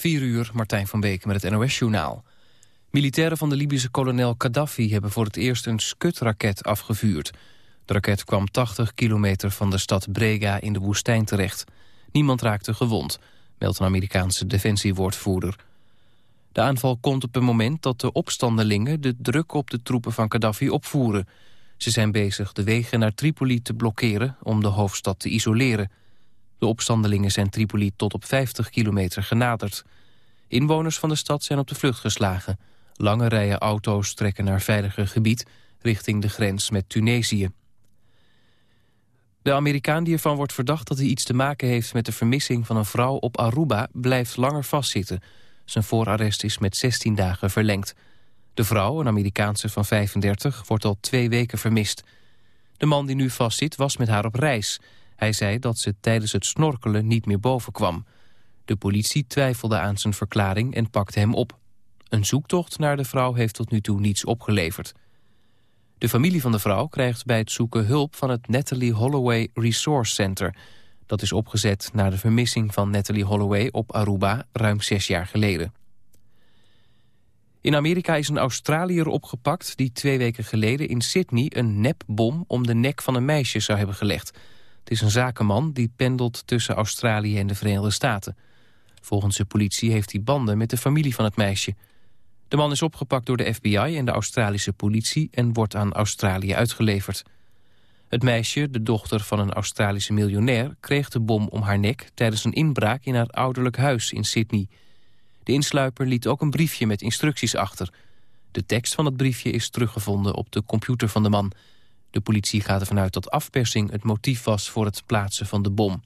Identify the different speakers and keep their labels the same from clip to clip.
Speaker 1: 4 uur, Martijn van Beek met het NOS-journaal. Militairen van de Libische kolonel Gaddafi hebben voor het eerst een skutraket afgevuurd. De raket kwam 80 kilometer van de stad Brega in de woestijn terecht. Niemand raakte gewond, meldt een Amerikaanse defensiewoordvoerder. De aanval komt op een moment dat de opstandelingen de druk op de troepen van Gaddafi opvoeren. Ze zijn bezig de wegen naar Tripoli te blokkeren om de hoofdstad te isoleren. De opstandelingen zijn Tripoli tot op 50 kilometer genaderd. Inwoners van de stad zijn op de vlucht geslagen. Lange rijen auto's trekken naar veiliger gebied richting de grens met Tunesië. De Amerikaan die ervan wordt verdacht dat hij iets te maken heeft met de vermissing van een vrouw op Aruba blijft langer vastzitten. Zijn voorarrest is met 16 dagen verlengd. De vrouw, een Amerikaanse van 35, wordt al twee weken vermist. De man die nu vastzit was met haar op reis. Hij zei dat ze tijdens het snorkelen niet meer boven kwam. De politie twijfelde aan zijn verklaring en pakte hem op. Een zoektocht naar de vrouw heeft tot nu toe niets opgeleverd. De familie van de vrouw krijgt bij het zoeken hulp van het Natalie Holloway Resource Center. Dat is opgezet na de vermissing van Natalie Holloway op Aruba ruim zes jaar geleden. In Amerika is een Australiër opgepakt die twee weken geleden in Sydney een nepbom om de nek van een meisje zou hebben gelegd. Het is een zakenman die pendelt tussen Australië en de Verenigde Staten. Volgens de politie heeft hij banden met de familie van het meisje. De man is opgepakt door de FBI en de Australische politie en wordt aan Australië uitgeleverd. Het meisje, de dochter van een Australische miljonair, kreeg de bom om haar nek tijdens een inbraak in haar ouderlijk huis in Sydney. De insluiper liet ook een briefje met instructies achter. De tekst van het briefje is teruggevonden op de computer van de man. De politie gaat ervan uit dat afpersing het motief was voor het plaatsen van de bom.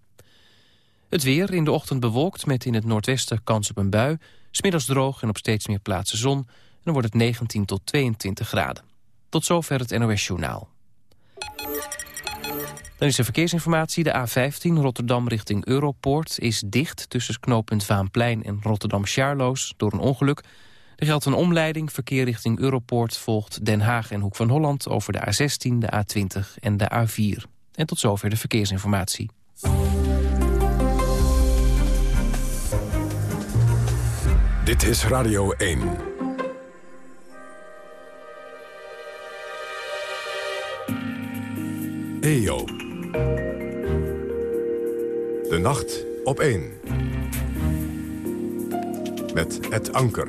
Speaker 1: Het weer in de ochtend bewolkt met in het noordwesten kans op een bui. Smiddags droog en op steeds meer plaatsen zon. En dan wordt het 19 tot 22 graden. Tot zover het NOS Journaal. Dan is er verkeersinformatie. De A15 Rotterdam richting Europoort is dicht... tussen knooppunt Vaanplein en Rotterdam-Sjaarloos door een ongeluk. Er geldt een omleiding. Verkeer richting Europoort volgt Den Haag en Hoek van Holland... over de A16, de A20 en de A4. En tot zover de verkeersinformatie.
Speaker 2: Dit is Radio 1. EO. De nacht op 1. Met het anker.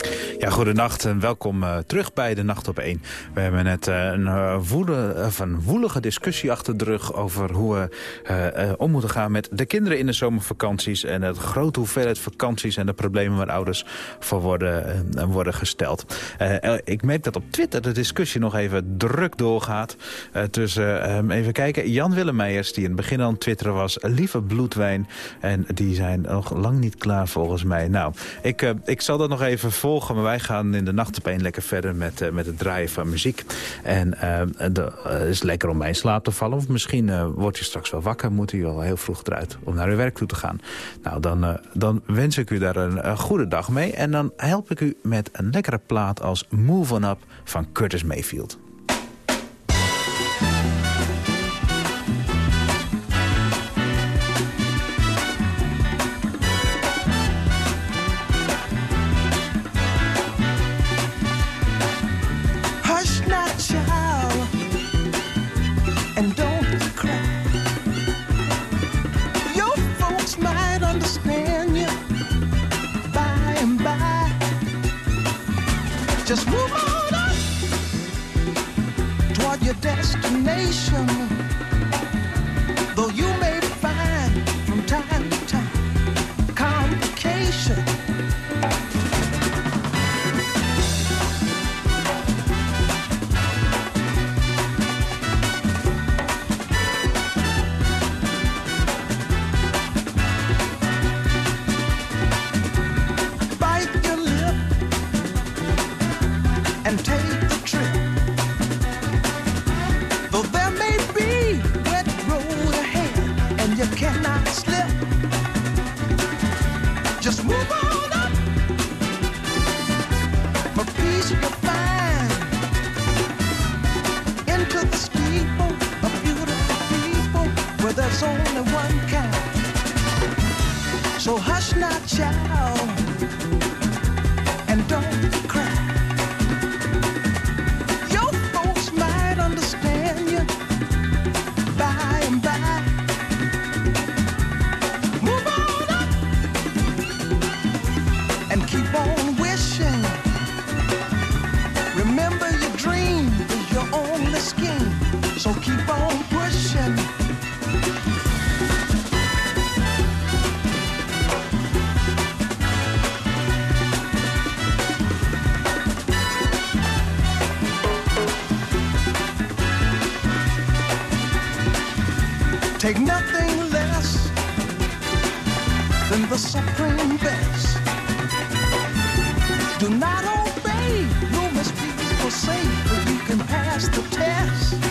Speaker 3: Ja, goedenacht en welkom uh, terug bij de Nacht op 1. We hebben net uh, een, uh, woede, een woelige discussie achter de rug... over hoe we om moeten gaan met de kinderen in de zomervakanties... en het grote hoeveelheid vakanties en de problemen waar ouders voor worden, worden gesteld. ik merk dat op Twitter de discussie nog even druk doorgaat. tussen, even kijken, Jan Willemeijers, die in het begin aan twitteren was... lieve bloedwijn, en die zijn nog lang niet klaar volgens mij. Nou, ik, ik zal dat nog even volgen... Maar wij gaan in de nacht op één lekker verder met, uh, met het draaien van muziek. En het uh, is lekker om bij in slaap te vallen. Of misschien wordt je straks wel wakker, moet u wel heel vroeg eruit om naar uw werk toe te gaan. Nou, dan, dan wens ik u daar een, een, goede dag mee. En dan help ik u met een lekkere plaat als Move On Up van Curtis Mayfield.
Speaker 4: Take nothing less than the supreme best. Do not obey, no misdeeds will say, but you can pass the test.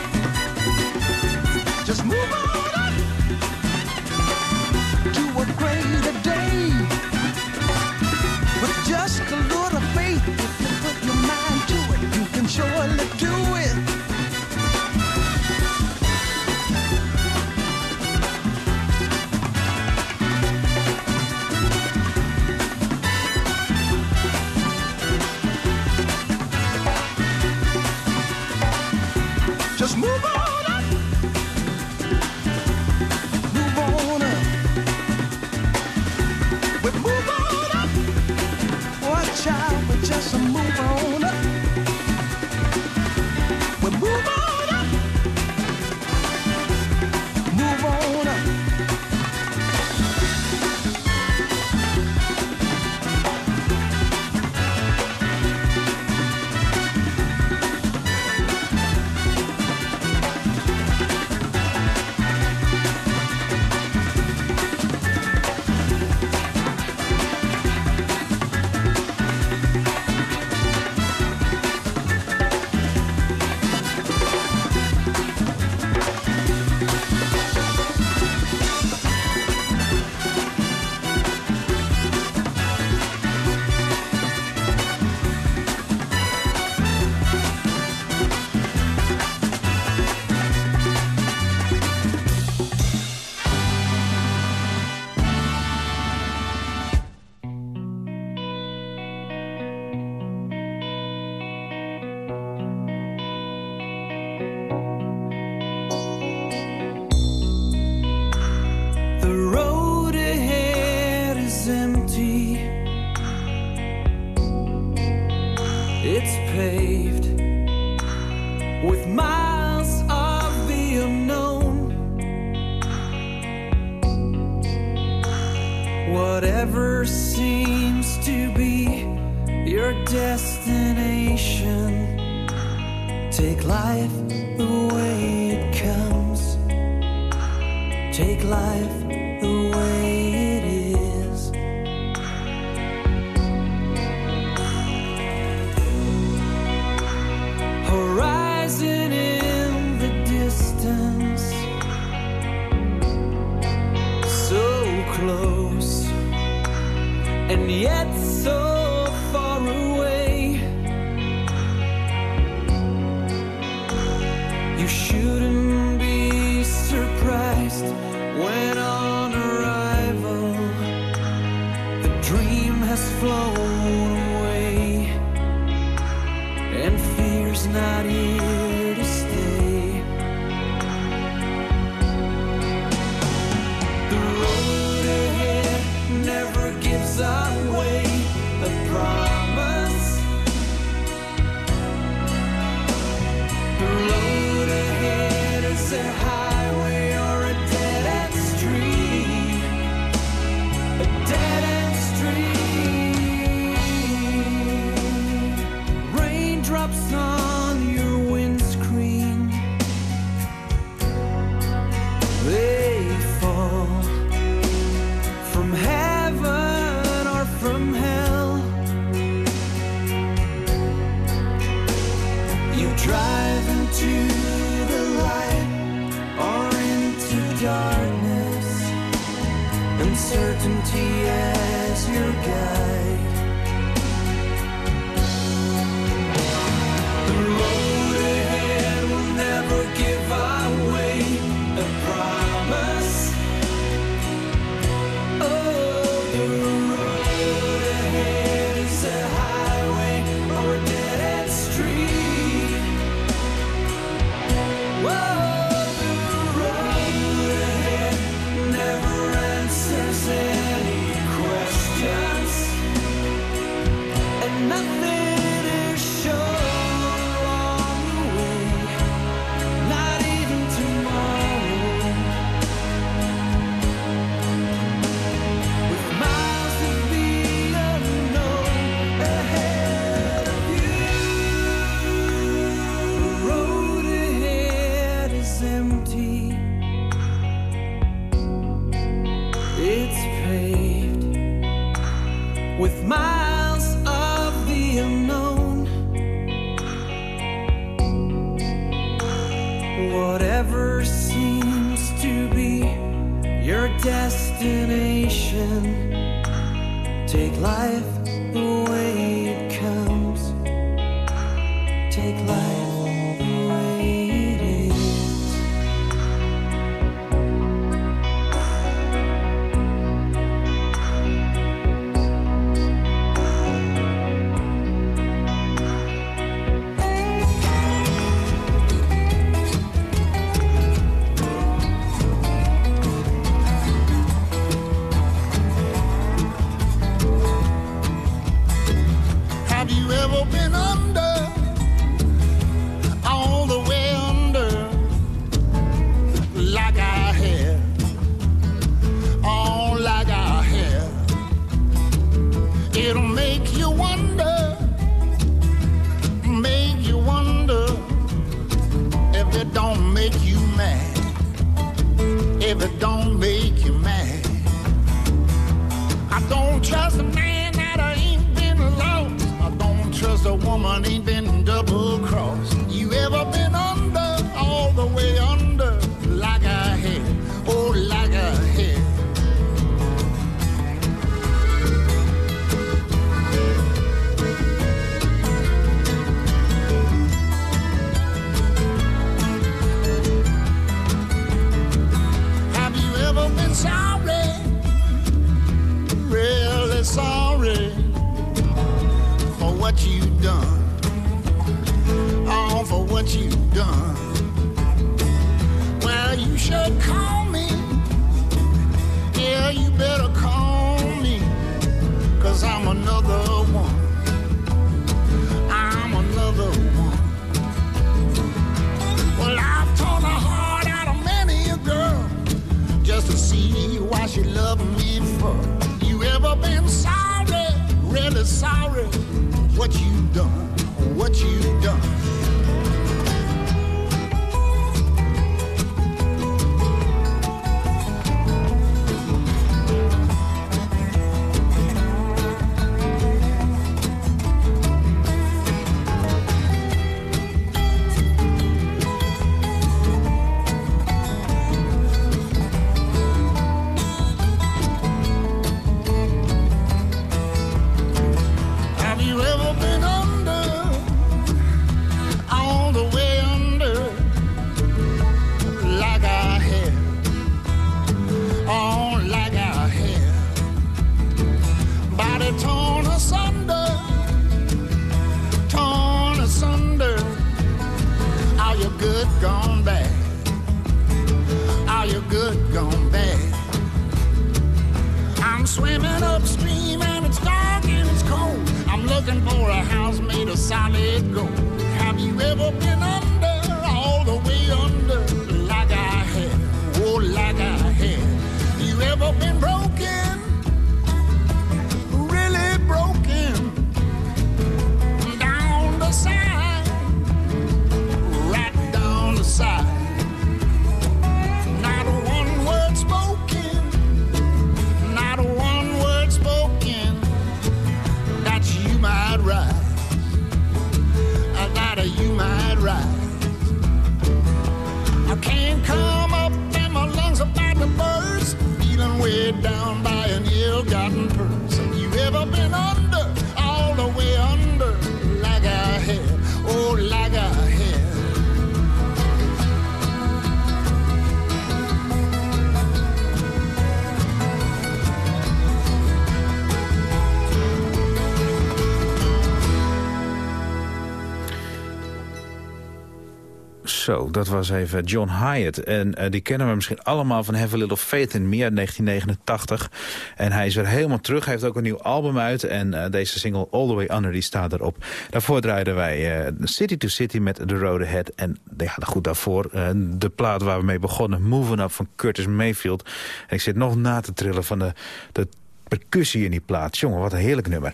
Speaker 3: Dat was even John Hyatt. En eh, die kennen we misschien allemaal van Have a Little Faith in Me 1989. En hij is weer helemaal terug. Hij heeft ook een nieuw album uit. En eh, deze single All The Way Under die staat erop. Daarvoor draaiden wij eh, City to City met The Road Head En ja, goed daarvoor de plaat waar we mee begonnen. Moving Up van Curtis Mayfield. Ik zit nog na te trillen van de, de percussie in die plaat. Jongen, wat een heerlijk nummer.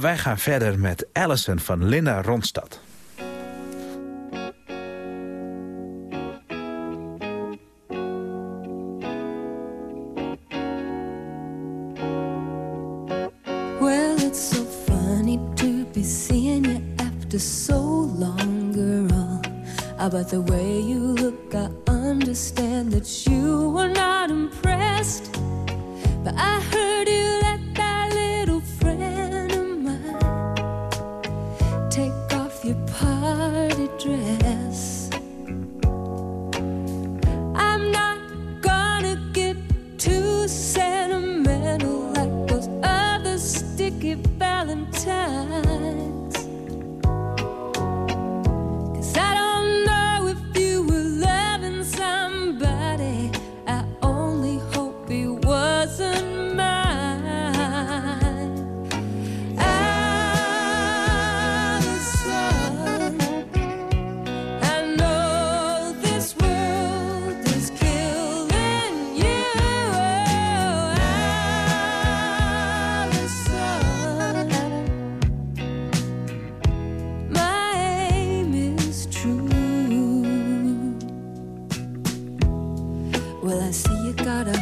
Speaker 3: wij gaan verder met Allison van Linda
Speaker 5: Rondstad. about the way you got a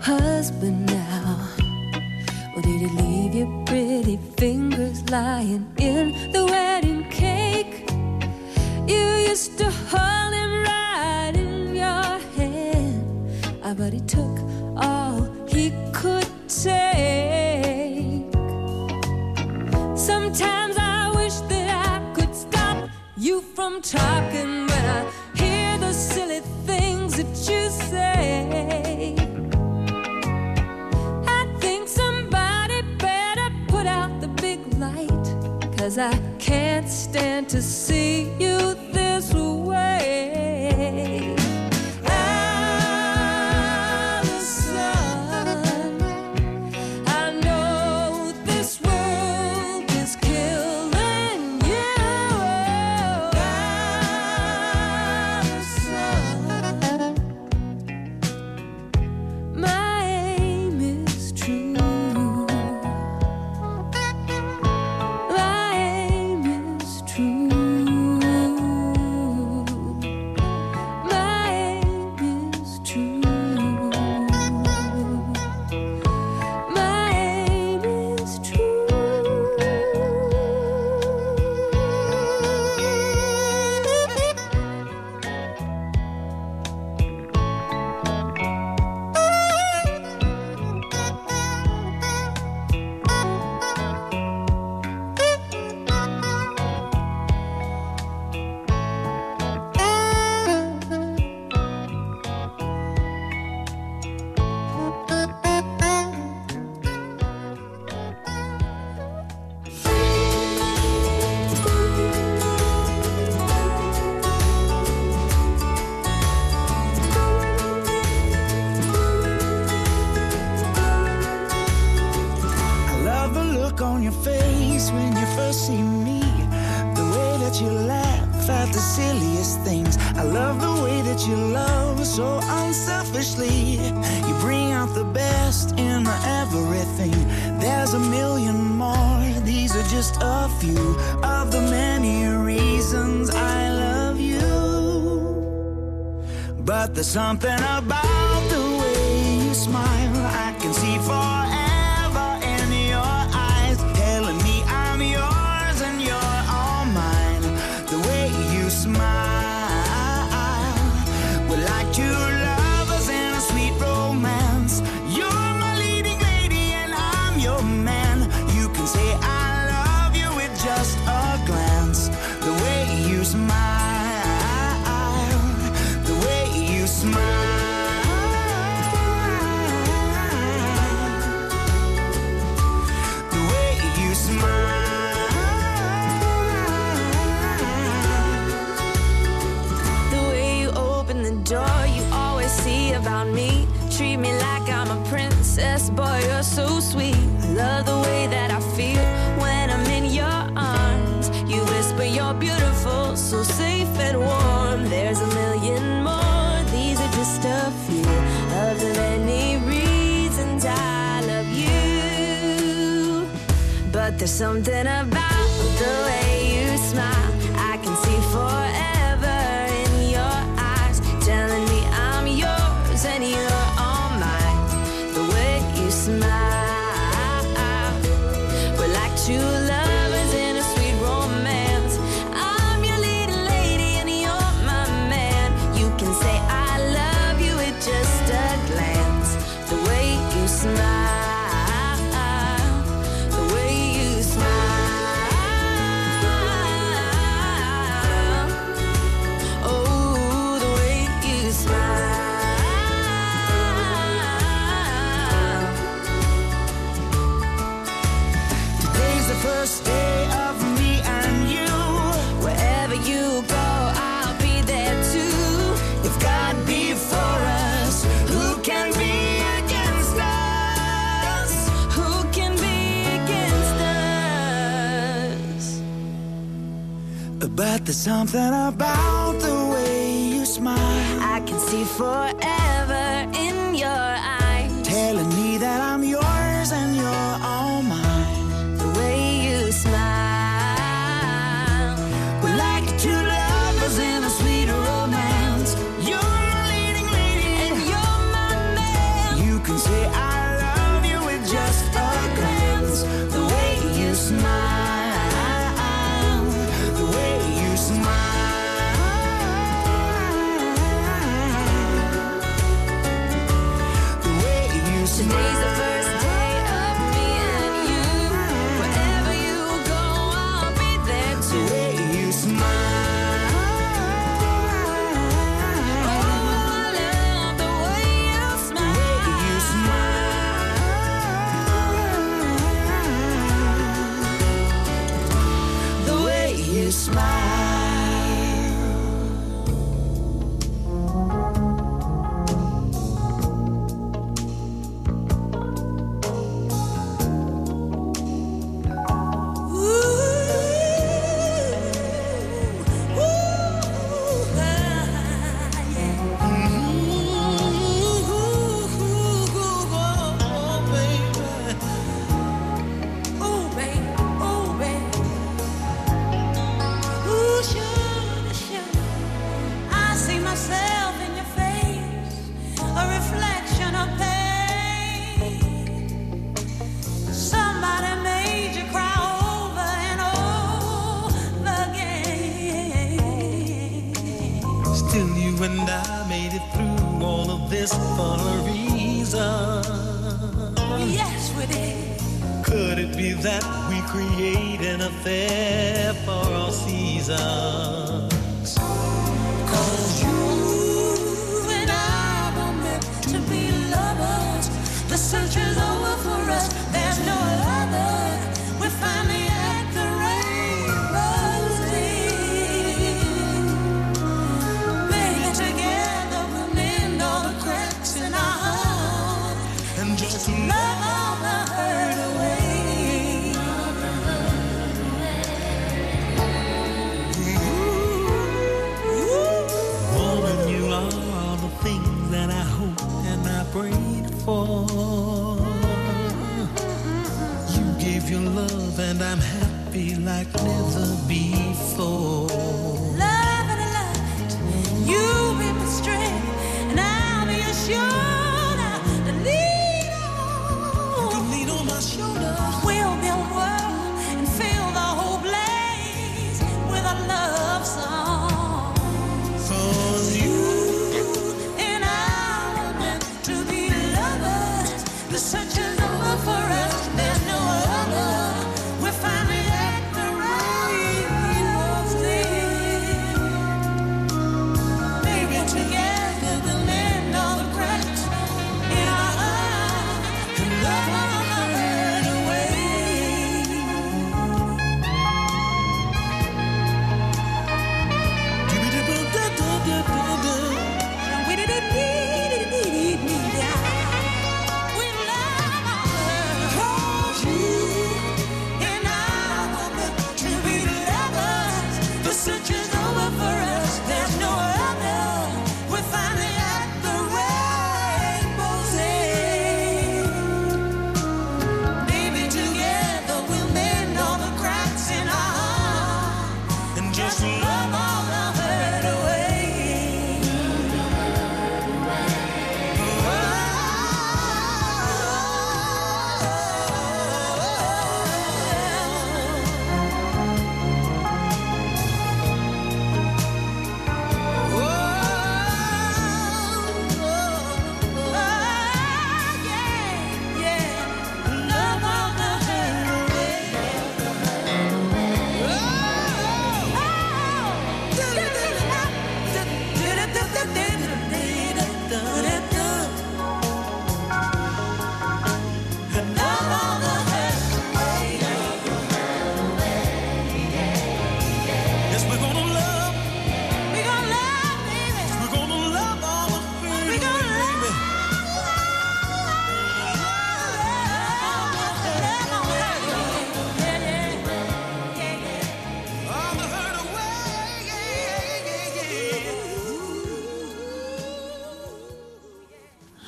Speaker 5: husband now. Well, did he leave your pretty fingers lying in the wedding cake? You used to hold him right in your hand. Ah, I bet he took all he could take. Sometimes I wish that I could stop you from talking. stand to see
Speaker 6: there's something about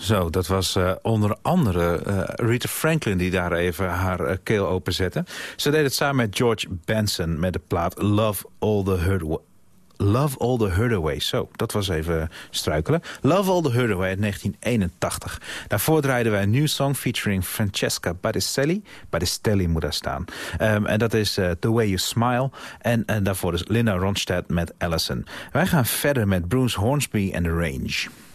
Speaker 3: Zo, dat was eh, onder andere eh, Rita Franklin die daar even haar eh, keel openzette. Ze deed het samen met George Benson met de plaat Love All the Hurt Love All the Hurt Away. Zo, dat was even struikelen. Love All the Hurt Away uit 1981. Daarvoor draaiden wij een nieuw song featuring Francesca Battistelli. Battistelli moet daar staan. Ehm, en dat is The Way You Smile. En, en daarvoor is Linda Ronstadt met Allison. Wij gaan verder met Bruce Hornsby en The Range.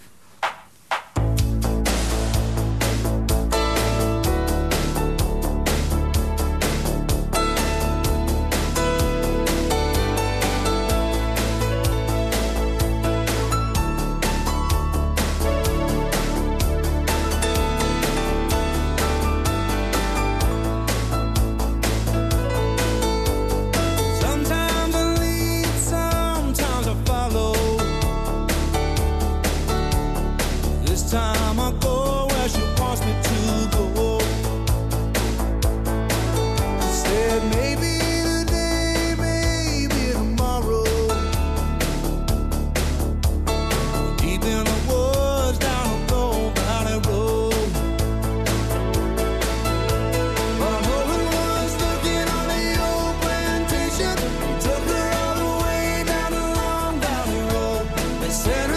Speaker 4: Road.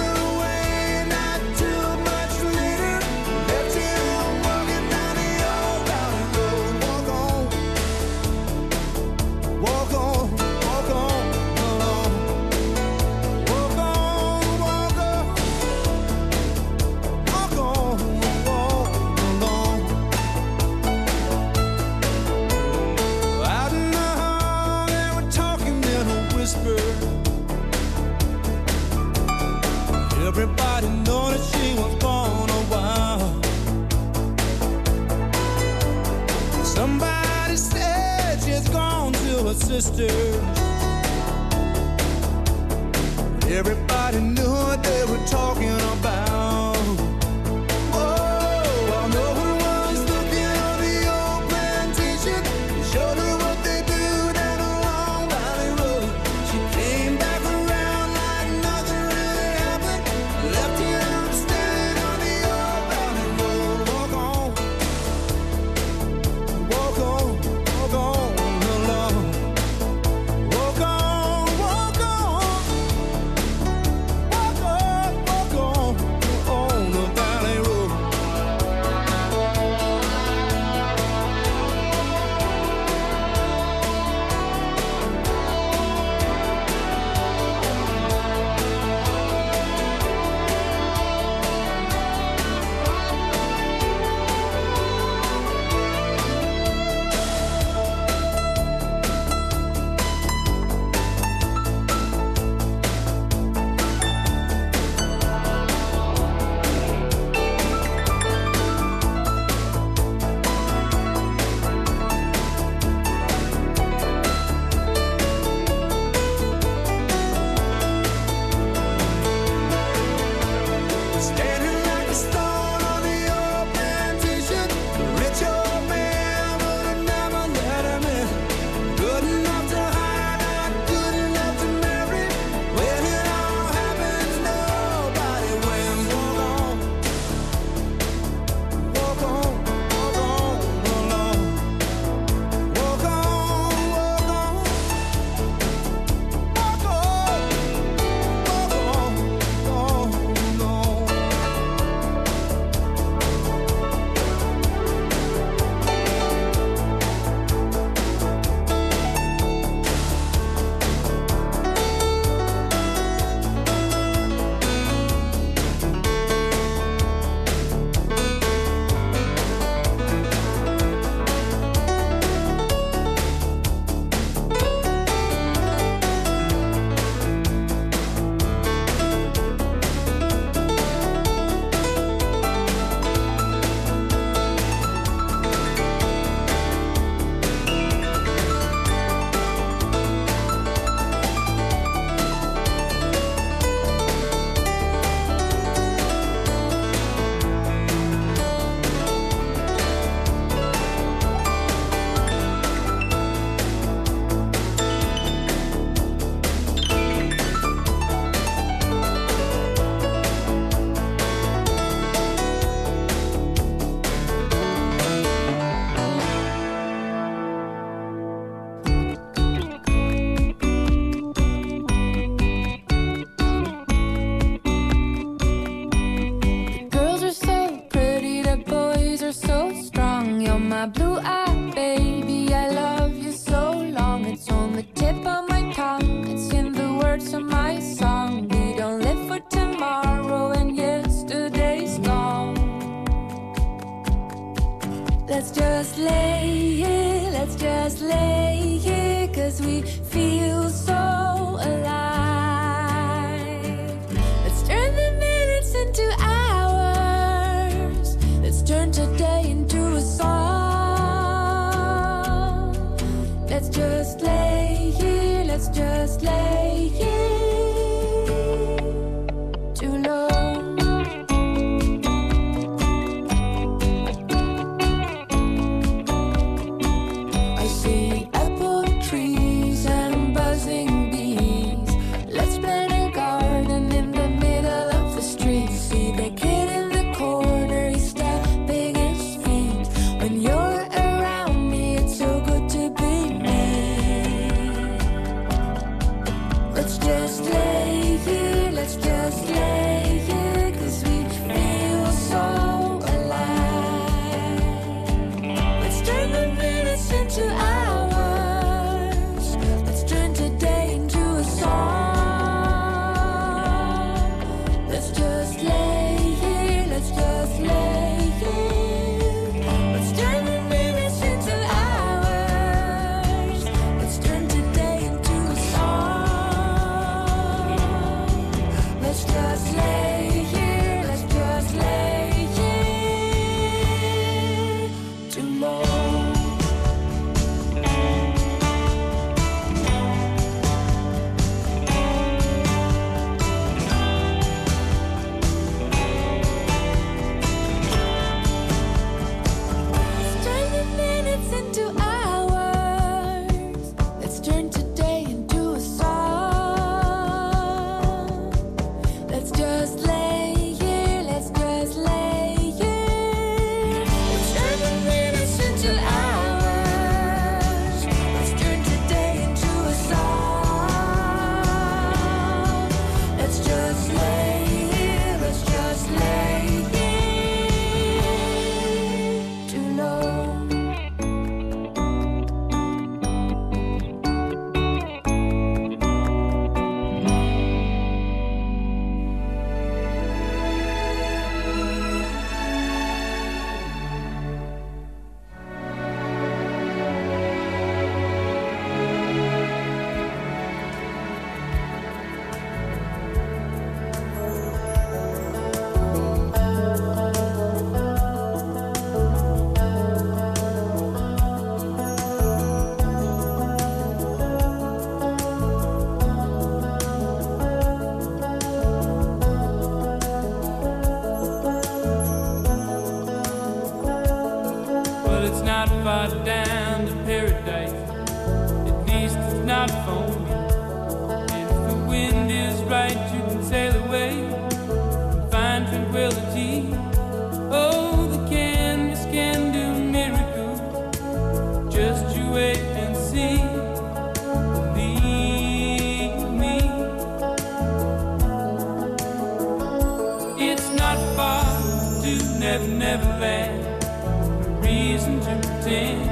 Speaker 4: not
Speaker 7: far to Never Never Land. No reason to pretend.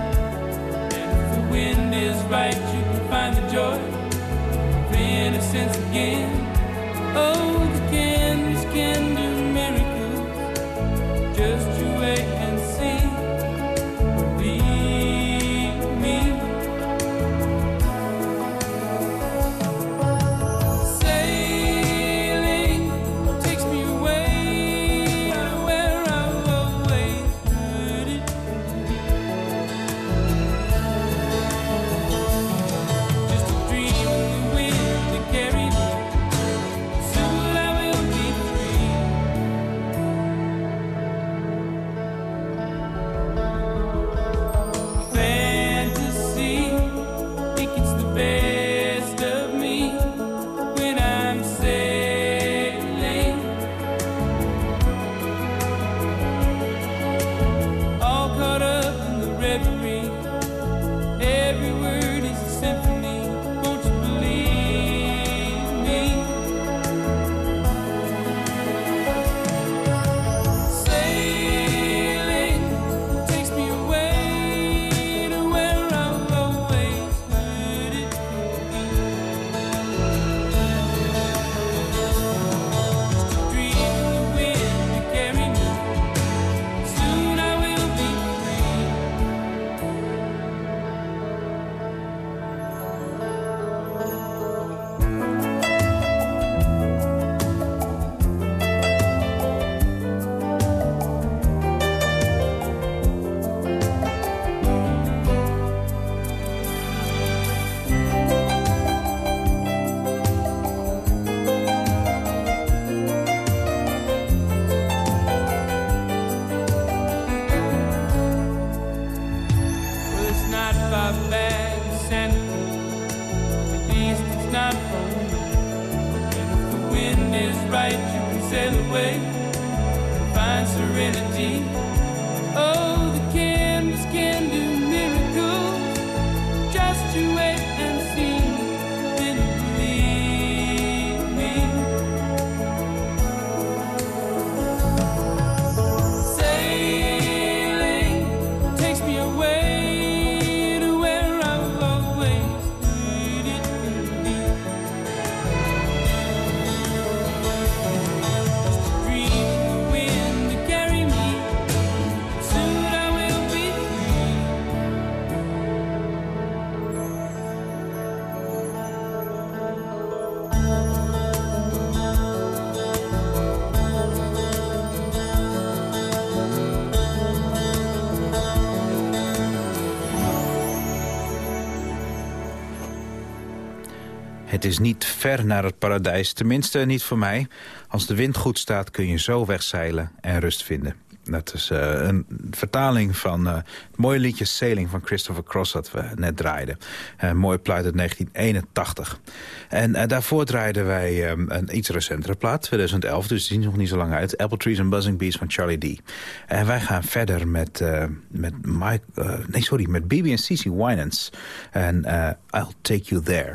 Speaker 7: And if the wind is right, you can find the joy of innocence again. Oh, the candles can do.
Speaker 3: Het is niet ver naar het paradijs, tenminste niet voor mij. Als de wind goed staat kun je zo wegzeilen en rust vinden. Dat is eh, een vertaling van eh, het mooie liedje Sailing van Christopher Cross dat we net draaiden. Een mooie plaat uit 1981. En eh, daarvoor draaiden wij eh, een iets recentere plaat, 2011, dus die is nog niet zo lang uit. Apple Trees and Buzzing Bees van Charlie D. En wij gaan verder met, eh, met Mike, eh, nee sorry, met BB en CC Winans. En eh, I'll Take You there.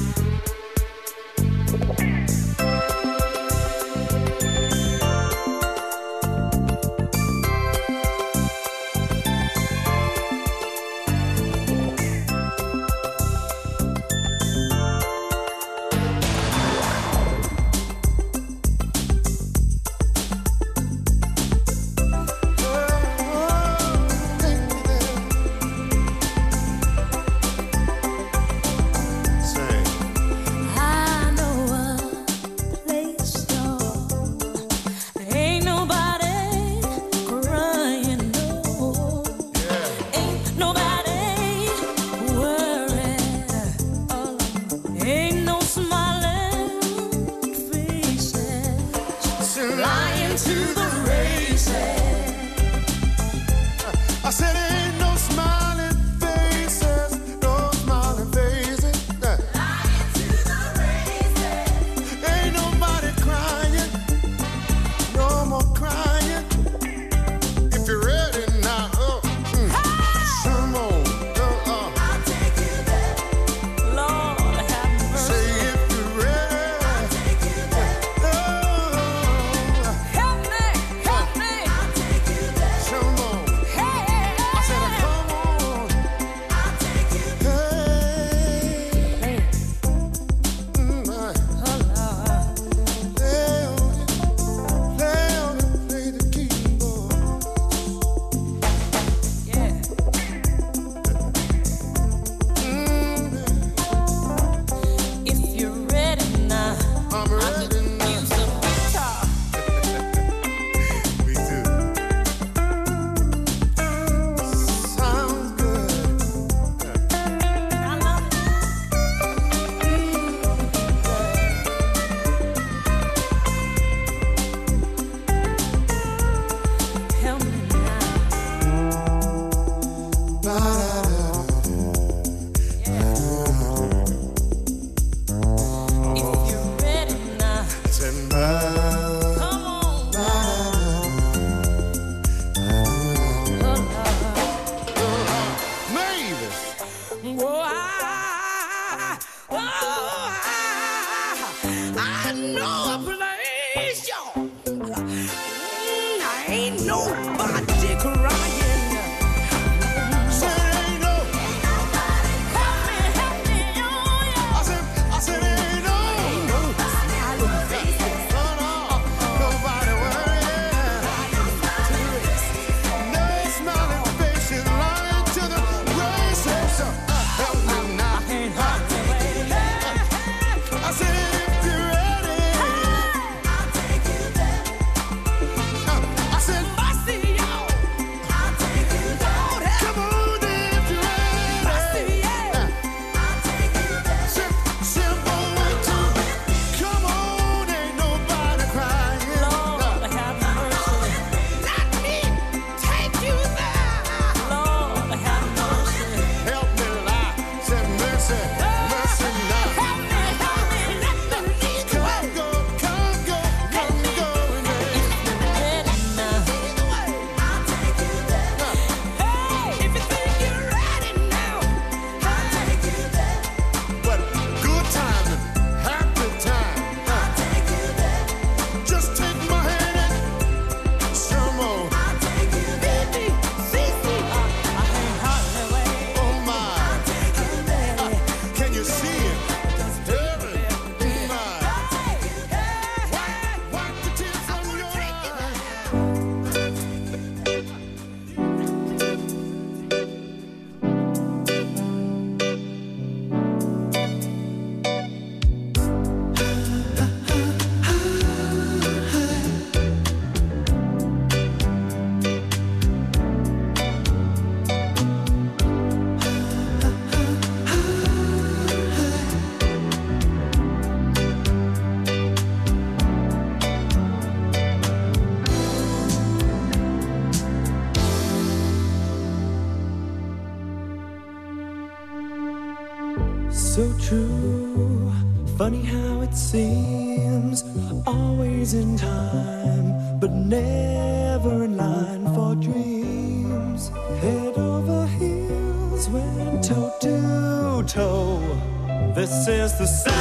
Speaker 4: This is the sound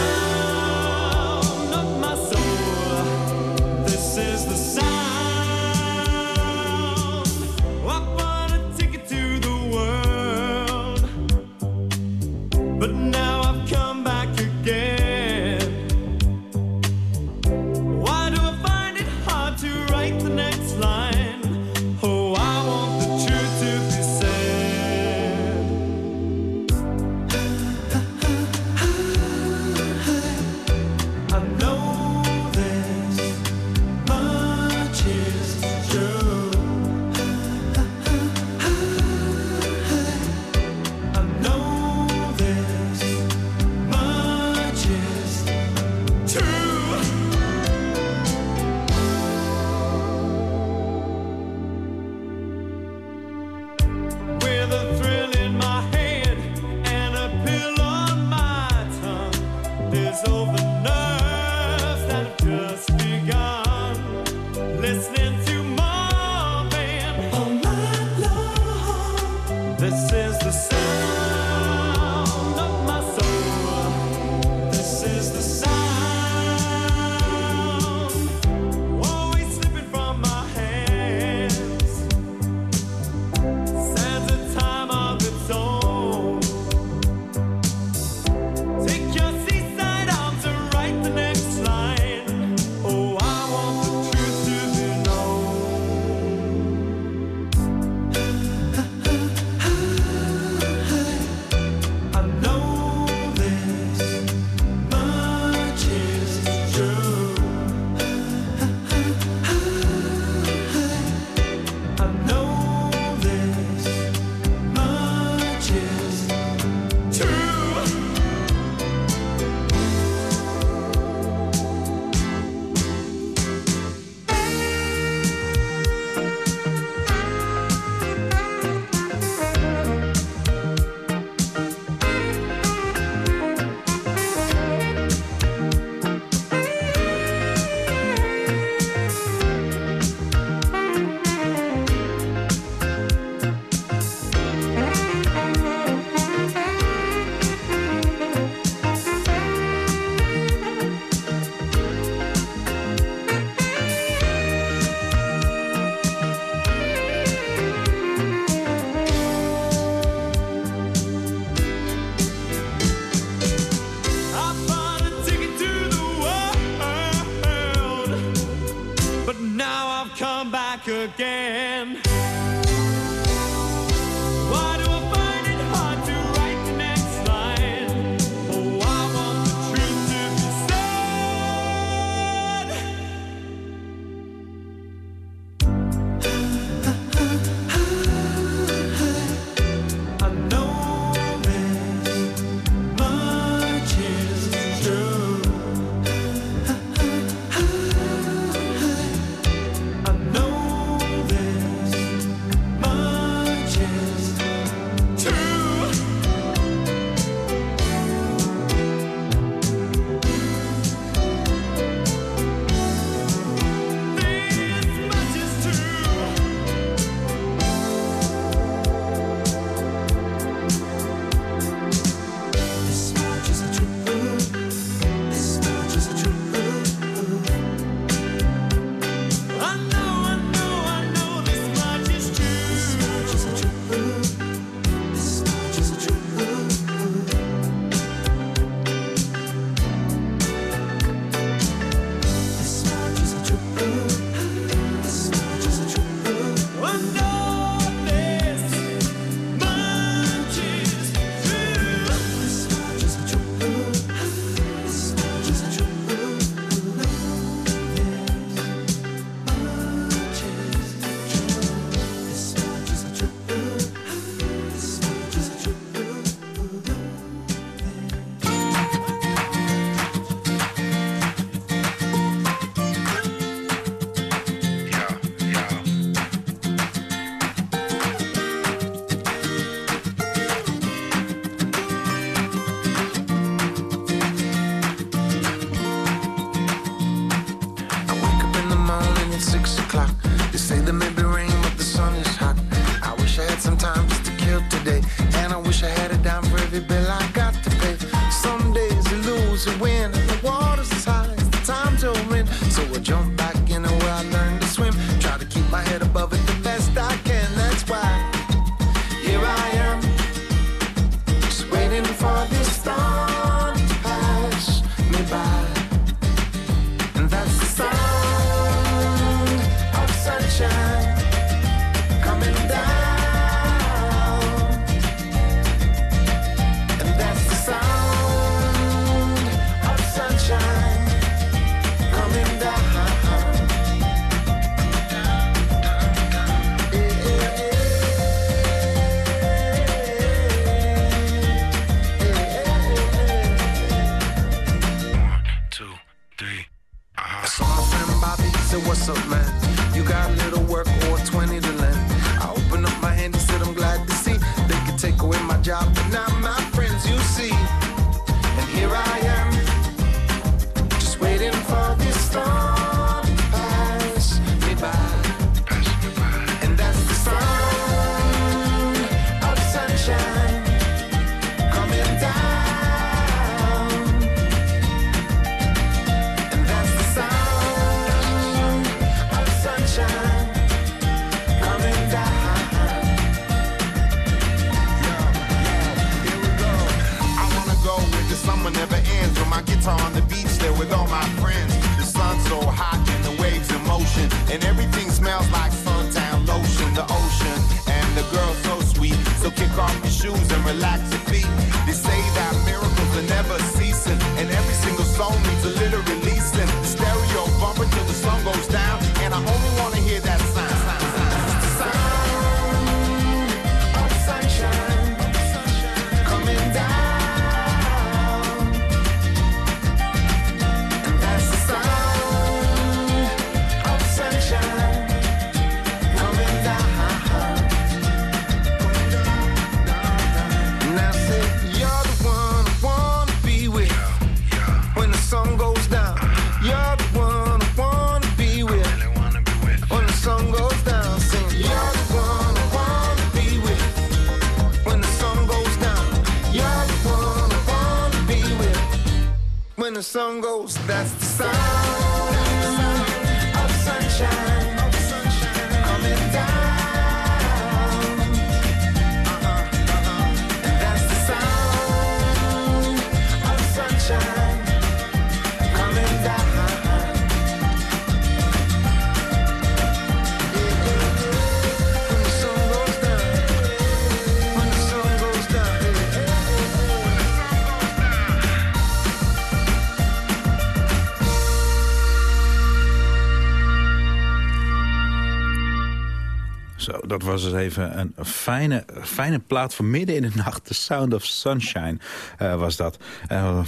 Speaker 3: was even een fijne, fijne plaat voor midden in de nacht. The Sound of Sunshine eh, was dat. Eh,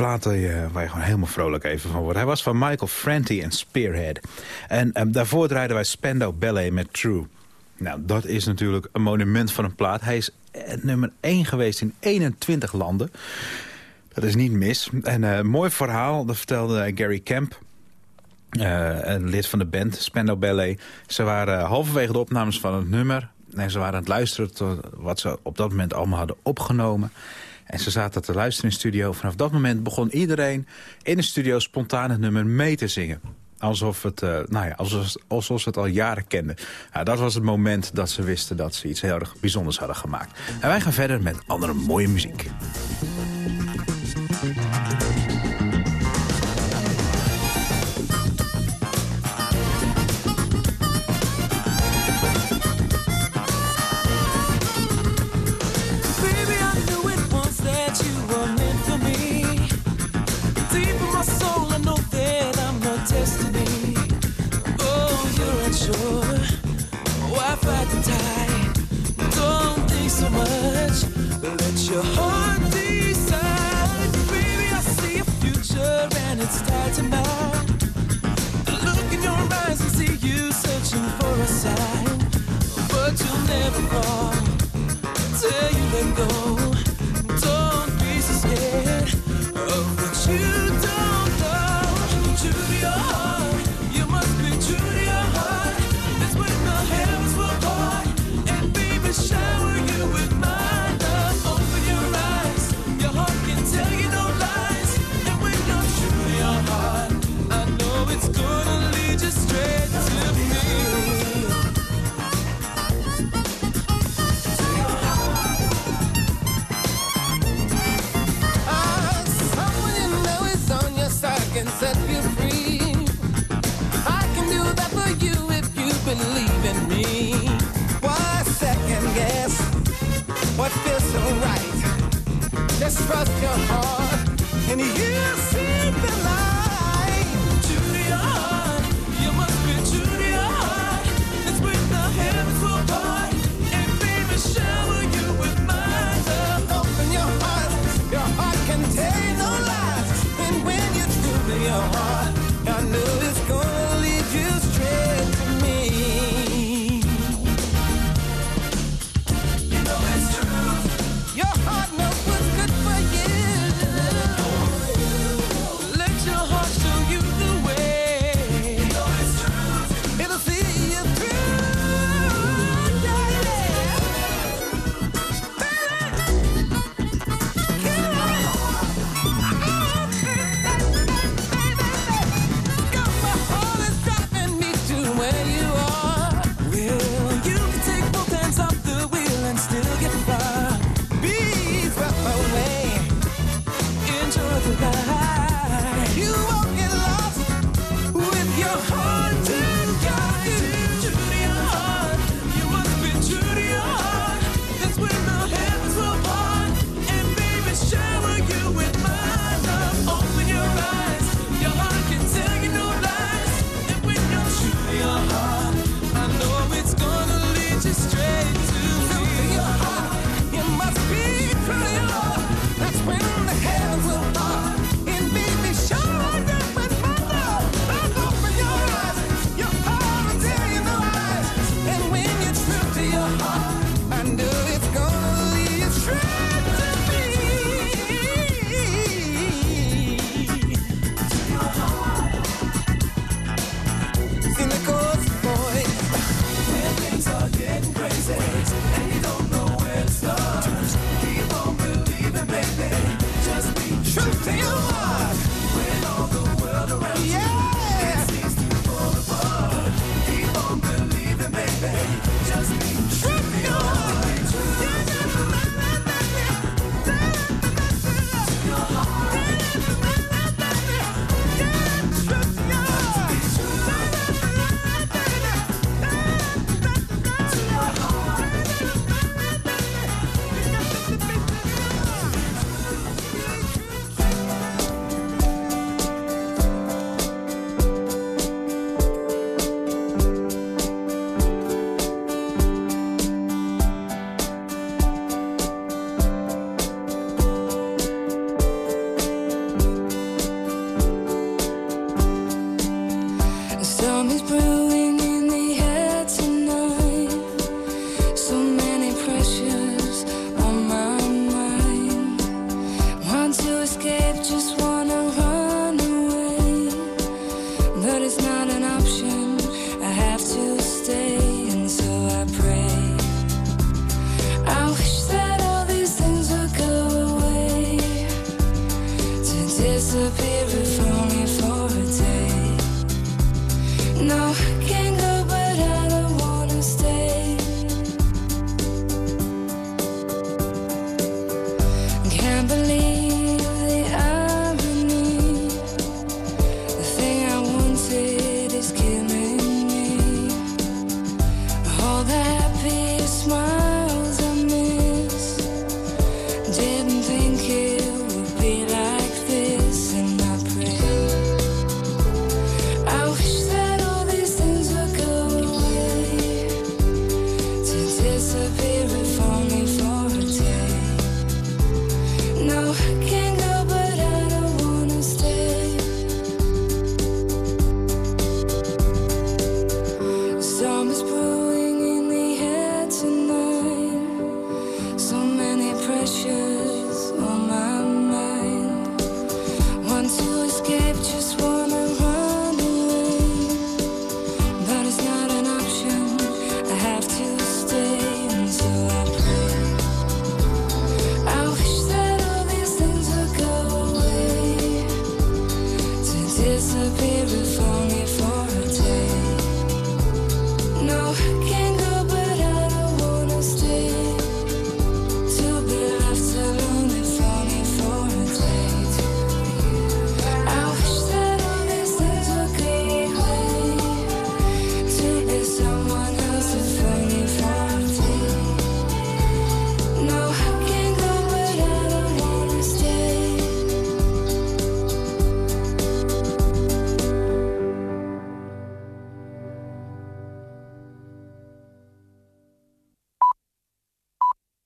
Speaker 3: platen eh, waar je gewoon helemaal vrolijk even van wordt. Hij was van Michael Franti en Spearhead. En eh, daarvoor draaiden wij Spendo Ballet met True. Nou, dat is natuurlijk een monument van een plaat. Hij is eh, nummer 1 geweest in 21 landen. Dat is niet mis. En een mooi verhaal, dat vertelde Gary Kemp... Eh, een lid van de band, Spendo Ballet. Ze waren halverwege de opnames van het nummer. En ze waren aan het luisteren tot wat ze op dat moment allemaal hadden opgenomen. En ze zaten te luisteren in de studio. Vanaf dat moment begon iedereen in de studio spontaan het nummer mee te zingen. Alsof, het, eh, nou ja, alsof, alsof ze het al jaren kenden. Nou, dat was het moment dat ze wisten dat ze iets heel erg bijzonders hadden gemaakt. En wij gaan verder met andere mooie muziek.
Speaker 4: Heart. Baby, I see a future and it's tied to mine. I look in your eyes and see you searching for a sign. But you'll never till you let go. Don't be so scared of what you know